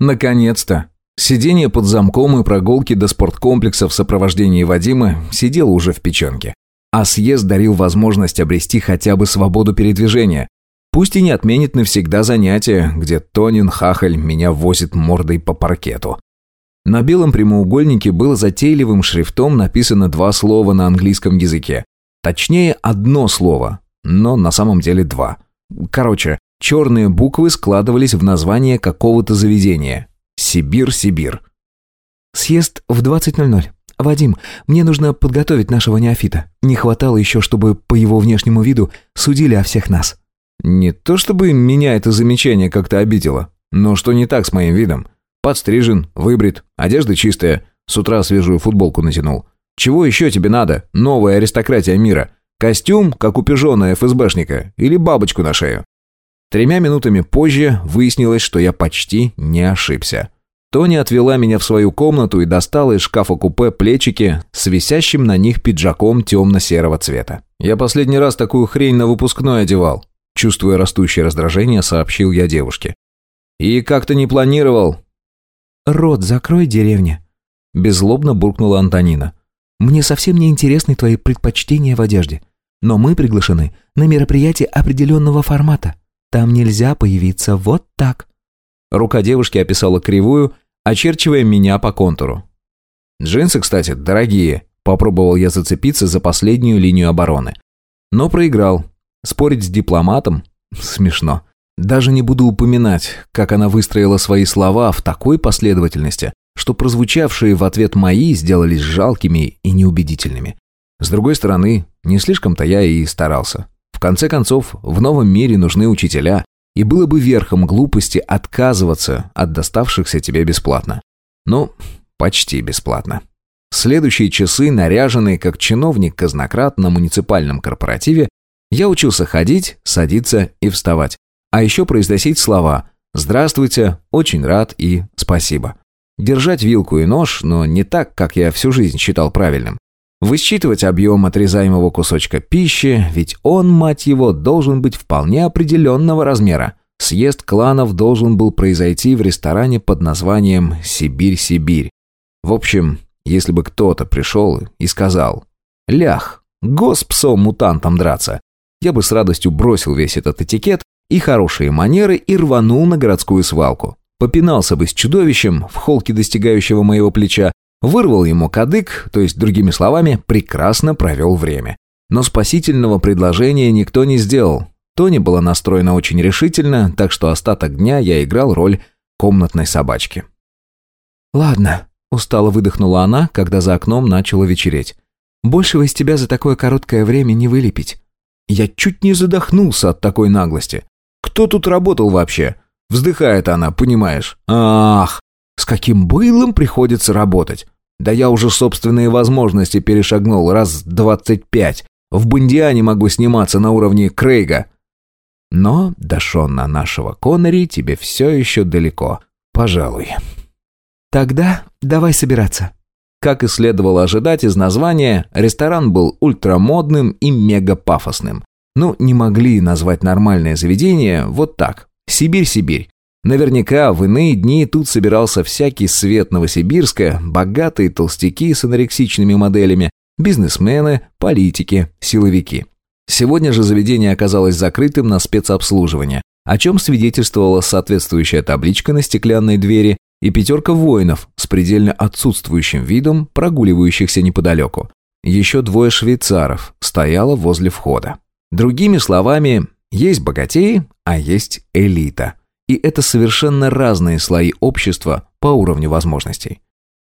Наконец-то. Сидение под замком и прогулки до спорткомплекса в сопровождении Вадима сидело уже в печенке. А съезд дарил возможность обрести хотя бы свободу передвижения. Пусть и не отменит навсегда занятие, где Тонин Хахаль меня возит мордой по паркету. На белом прямоугольнике было затейливым шрифтом написано два слова на английском языке. Точнее, одно слово, но на самом деле два. Короче, черные буквы складывались в название какого-то заведения. Сибир-Сибир. «Съезд в 20.00. Вадим, мне нужно подготовить нашего неофита. Не хватало еще, чтобы по его внешнему виду судили о всех нас». Не то чтобы меня это замечание как-то обидело, но что не так с моим видом? Подстрижен, выбрит, одежда чистая. С утра свежую футболку натянул. Чего еще тебе надо? Новая аристократия мира. Костюм, как у пижона ФСБшника, или бабочку на шею. Тремя минутами позже выяснилось, что я почти не ошибся. Тони отвела меня в свою комнату и достала из шкафа-купе плечики с висящим на них пиджаком темно-серого цвета. Я последний раз такую хрень на выпускной одевал. Чувствуя растущее раздражение, сообщил я девушке. И как-то не планировал, «Рот закрой, деревня!» Беззлобно буркнула Антонина. «Мне совсем не интересны твои предпочтения в одежде. Но мы приглашены на мероприятие определенного формата. Там нельзя появиться вот так». Рука девушки описала кривую, очерчивая меня по контуру. «Джинсы, кстати, дорогие», – попробовал я зацепиться за последнюю линию обороны. Но проиграл. Спорить с дипломатом – смешно. Даже не буду упоминать, как она выстроила свои слова в такой последовательности, что прозвучавшие в ответ мои сделались жалкими и неубедительными. С другой стороны, не слишком-то я и старался. В конце концов, в новом мире нужны учителя, и было бы верхом глупости отказываться от доставшихся тебе бесплатно. Ну, почти бесплатно. Следующие часы, наряженный как чиновник-казнократ на муниципальном корпоративе, я учился ходить, садиться и вставать а еще произносить слова «Здравствуйте», «Очень рад» и «Спасибо». Держать вилку и нож, но не так, как я всю жизнь считал правильным. Высчитывать объем отрезаемого кусочка пищи, ведь он, мать его, должен быть вполне определенного размера. Съезд кланов должен был произойти в ресторане под названием «Сибирь-Сибирь». В общем, если бы кто-то пришел и сказал «Лях, гос псом-мутантом драться», я бы с радостью бросил весь этот этикет и хорошие манеры и рванул на городскую свалку. Попинался бы с чудовищем в холке достигающего моего плеча, вырвал ему кадык, то есть, другими словами, прекрасно провел время. Но спасительного предложения никто не сделал. Тони была настроена очень решительно, так что остаток дня я играл роль комнатной собачки. «Ладно», – устало выдохнула она, когда за окном начало вечереть. «Большего из тебя за такое короткое время не вылепить». Я чуть не задохнулся от такой наглости. Кто тут работал вообще? Вздыхает она, понимаешь. Ах, с каким былом приходится работать. Да я уже собственные возможности перешагнул раз двадцать пять. В Бондиане могу сниматься на уровне Крейга. Но до Шона нашего Коннери тебе все еще далеко. Пожалуй. Тогда давай собираться. Как и следовало ожидать из названия, ресторан был ультрамодным и мегапафосным. Ну, не могли назвать нормальное заведение вот так. Сибирь-Сибирь. Наверняка в иные дни тут собирался всякий свет Новосибирска, богатые толстяки с анорексичными моделями, бизнесмены, политики, силовики. Сегодня же заведение оказалось закрытым на спецобслуживание, о чем свидетельствовала соответствующая табличка на стеклянной двери и пятерка воинов с предельно отсутствующим видом, прогуливающихся неподалеку. Еще двое швейцаров стояло возле входа. Другими словами, есть богатеи, а есть элита. И это совершенно разные слои общества по уровню возможностей.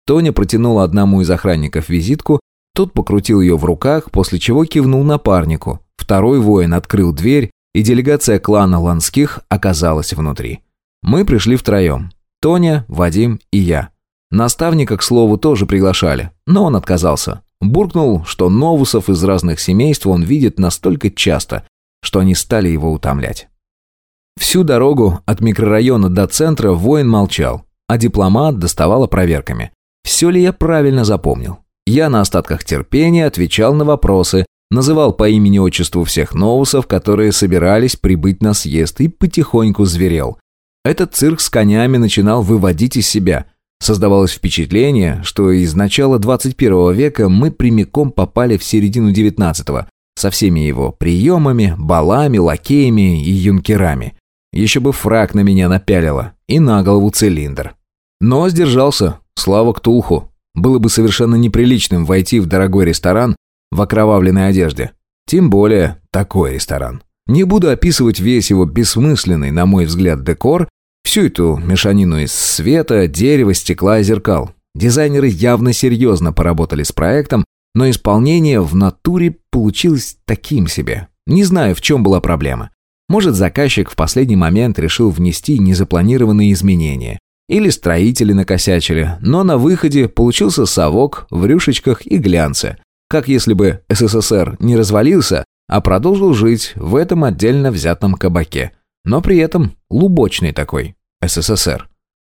Тоня протянула одному из охранников визитку, тот покрутил ее в руках, после чего кивнул напарнику. Второй воин открыл дверь, и делегация клана Ланских оказалась внутри. Мы пришли втроем. Тоня, Вадим и я. Наставника, к слову, тоже приглашали, но он отказался. Буркнул, что новусов из разных семейств он видит настолько часто, что они стали его утомлять. Всю дорогу от микрорайона до центра воин молчал, а дипломат доставала проверками. Все ли я правильно запомнил? Я на остатках терпения отвечал на вопросы, называл по имени-отчеству всех новусов, которые собирались прибыть на съезд, и потихоньку зверел. Этот цирк с конями начинал выводить из себя. Создавалось впечатление, что из начала 21 века мы прямиком попали в середину 19 со всеми его приемами, балами, лакеями и юнкерами. Еще бы фраг на меня напялило и на голову цилиндр. Но сдержался, слава Ктулху. Было бы совершенно неприличным войти в дорогой ресторан в окровавленной одежде. Тем более такой ресторан. Не буду описывать весь его бессмысленный, на мой взгляд, декор, всю эту мешанину из света, дерева, стекла и зеркал. Дизайнеры явно серьезно поработали с проектом, но исполнение в натуре получилось таким себе. Не знаю, в чем была проблема. Может, заказчик в последний момент решил внести незапланированные изменения. Или строители накосячили, но на выходе получился совок в рюшечках и глянце. Как если бы СССР не развалился, а продолжил жить в этом отдельно взятом кабаке. Но при этом лубочный такой, СССР.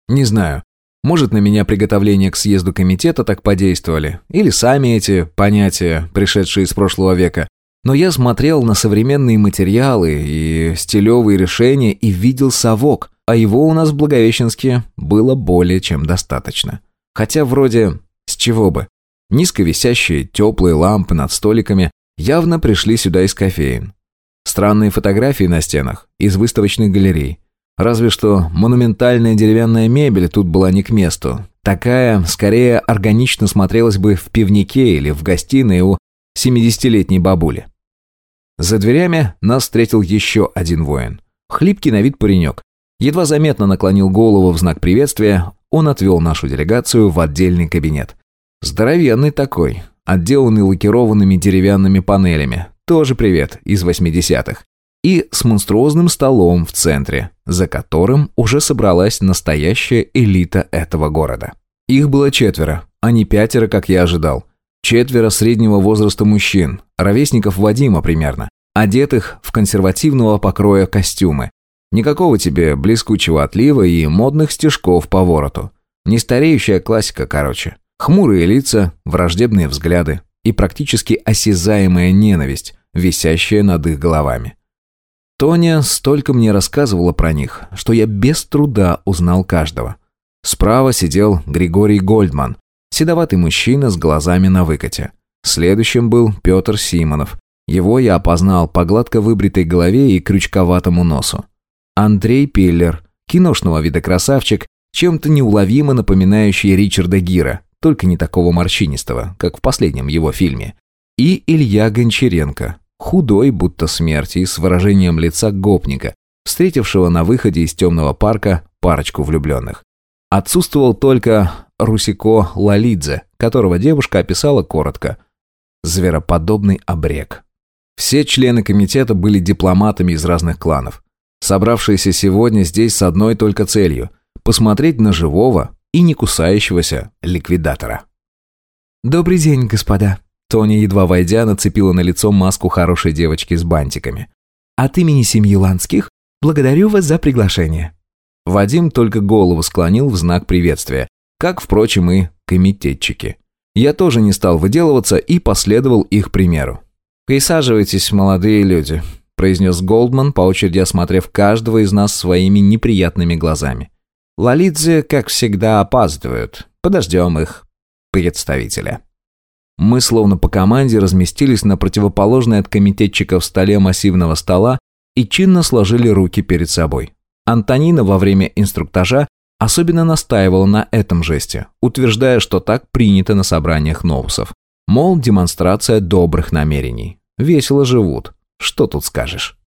Не знаю, может, на меня приготовления к съезду комитета так подействовали, или сами эти понятия, пришедшие из прошлого века. Но я смотрел на современные материалы и стилевые решения и видел совок, а его у нас в Благовещенске было более чем достаточно. Хотя вроде с чего бы. Низко висящие теплые лампы над столиками явно пришли сюда из кофеин. Странные фотографии на стенах из выставочных галерей. Разве что монументальная деревянная мебель тут была не к месту. Такая, скорее, органично смотрелась бы в пивнике или в гостиной у 70-летней бабули. За дверями нас встретил еще один воин. Хлипкий на вид паренек. Едва заметно наклонил голову в знак приветствия, он отвел нашу делегацию в отдельный кабинет. Здоровенный такой, отделанный лакированными деревянными панелями. Тоже привет, из 80-х и с монструозным столом в центре, за которым уже собралась настоящая элита этого города. Их было четверо, а не пятеро, как я ожидал. Четверо среднего возраста мужчин, ровесников Вадима примерно, одетых в консервативного покроя костюмы. Никакого тебе блескучего отлива и модных стежков по вороту. Не стареющая классика, короче. Хмурые лица, враждебные взгляды и практически осязаемая ненависть, висящая над их головами. Тоня столько мне рассказывала про них, что я без труда узнал каждого. Справа сидел Григорий Гольдман, седоватый мужчина с глазами на выкате. Следующим был Петр Симонов. Его я опознал по гладко выбритой голове и крючковатому носу. Андрей Пиллер, киношного вида красавчик, чем-то неуловимо напоминающий Ричарда Гира, только не такого морщинистого, как в последнем его фильме. И Илья Гончаренко, худой, будто смерти, с выражением лица гопника, встретившего на выходе из темного парка парочку влюбленных. Отсутствовал только Русико Лалидзе, которого девушка описала коротко. Звероподобный обрек. Все члены комитета были дипломатами из разных кланов, собравшиеся сегодня здесь с одной только целью – посмотреть на живого и не кусающегося ликвидатора. «Добрый день, господа», Тоня, едва войдя, нацепила на лицо маску хорошей девочки с бантиками. «От имени семьи Ланских благодарю вас за приглашение». Вадим только голову склонил в знак приветствия, как, впрочем, и комитетчики. Я тоже не стал выделываться и последовал их примеру. «Присаживайтесь, молодые люди», – произнес Голдман, по очереди осмотрев каждого из нас своими неприятными глазами. «Лолидзе, как всегда, опаздывают. Подождем их представителя». Мы словно по команде разместились на противоположной от комитетчиков столе массивного стола и чинно сложили руки перед собой. Антонина во время инструктажа особенно настаивала на этом жесте, утверждая, что так принято на собраниях новусов. Мол, демонстрация добрых намерений. Весело живут. Что тут скажешь?